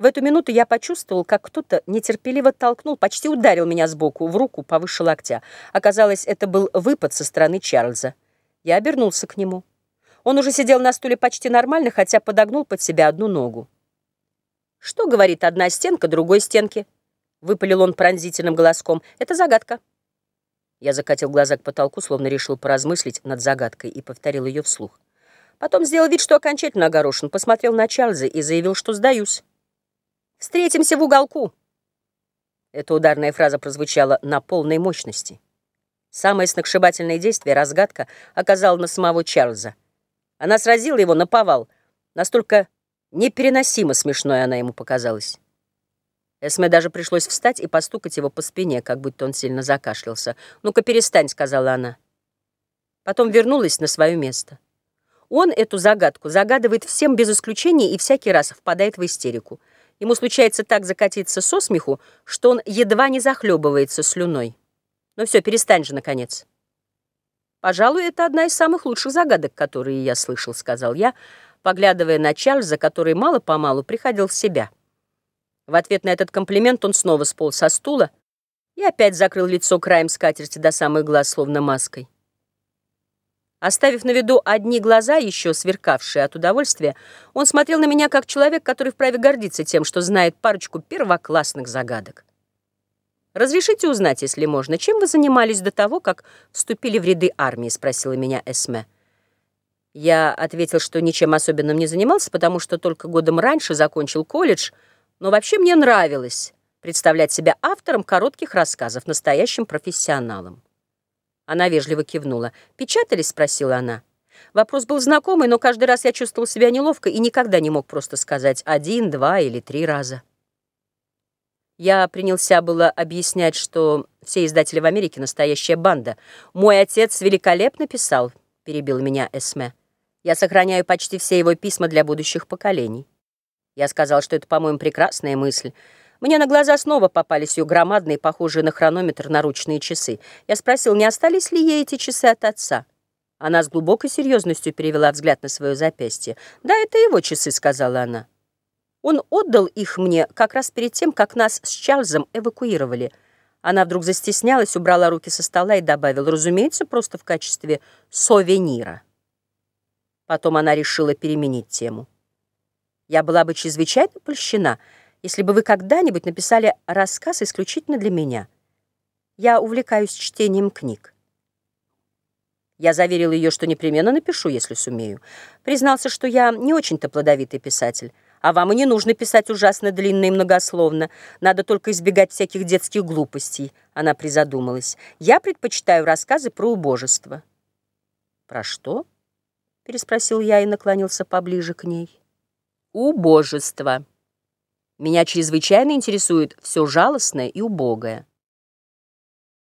В эту минуту я почувствовал, как кто-то нетерпеливо толкнул, почти ударил меня сбоку, в руку, повыше локтя. Оказалось, это был выпад со стороны Чарльза. Я обернулся к нему. Он уже сидел на стуле почти нормально, хотя подогнул под себя одну ногу. «Что говорит одна стенка другой стенки?» — выпалил он пронзительным голоском. «Это загадка». Я закатил глаза к потолку, словно решил поразмыслить над загадкой, и повторил ее вслух. Потом сделал вид, что окончательно огорошен, посмотрел на Чарльза и заявил, что сдаюсь. Встретимся в уголку. Эта ударная фраза прозвучала на полной мощности. Самое сногсшибательное действие, разгадка, оказала на самого Чарльза. Она сразила его на повал. Настолько непереносимо смешной она ему показалась. Эсме даже пришлось встать и постукать его по спине, как будто он сильно закашлялся. «Ну-ка, перестань», — сказала она. Потом вернулась на свое место. Он эту загадку загадывает всем без исключения и всякий раз впадает в истерику. Ему случается так закатиться со смеху, что он едва не захлебывается слюной. Ну все, перестань же, наконец. «Пожалуй, это одна из самых лучших загадок, которые я слышал», — сказал я, поглядывая на Чарльза, который мало-помалу приходил в себя. В ответ на этот комплимент он снова сполз со стула и опять закрыл лицо краем скатерти до самых глаз, словно маской. Оставив на виду одни глаза, еще сверкавшие от удовольствия, он смотрел на меня как человек, который вправе гордиться тем, что знает парочку первоклассных загадок. «Разрешите узнать, если можно, чем вы занимались до того, как вступили в ряды армии?» — спросила меня Эсме. Я ответил, что ничем особенным не занимался, потому что только годом раньше закончил колледж, но вообще мне нравилось представлять себя автором коротких рассказов, настоящим профессионалом. Она вежливо кивнула. «Печатались?» — спросила она. Вопрос был знакомый, но каждый раз я чувствовал себя неловко и никогда не мог просто сказать один, два или три раза. Я принялся было объяснять, что все издатели в Америке — настоящая банда. «Мой отец великолепно писал», — перебил меня Эсме. «Я сохраняю почти все его письма для будущих поколений». Я сказал, что это, по-моему, прекрасная мысль. Мне на глаза снова попались ее громадные, похожие на хронометр, наручные часы. Я спросил, не остались ли ей эти часы от отца. Она с глубокой серьезностью перевела взгляд на свое запястье. «Да, это его часы», — сказала она. «Он отдал их мне как раз перед тем, как нас с Чарльзом эвакуировали». Она вдруг застеснялась, убрала руки со стола и добавила, разумеется, просто в качестве сувенира. Потом она решила переменить тему. «Я была бы чрезвычайно польщена», если бы вы когда-нибудь написали рассказ исключительно для меня. Я увлекаюсь чтением книг. Я заверил ее, что непременно напишу, если сумею. Признался, что я не очень-то плодовитый писатель. А вам и не нужно писать ужасно длинно и многословно. Надо только избегать всяких детских глупостей. Она призадумалась. Я предпочитаю рассказы про убожество. Про что? Переспросил я и наклонился поближе к ней. Убожество. Меня чрезвычайно интересует все жалостное и убогое.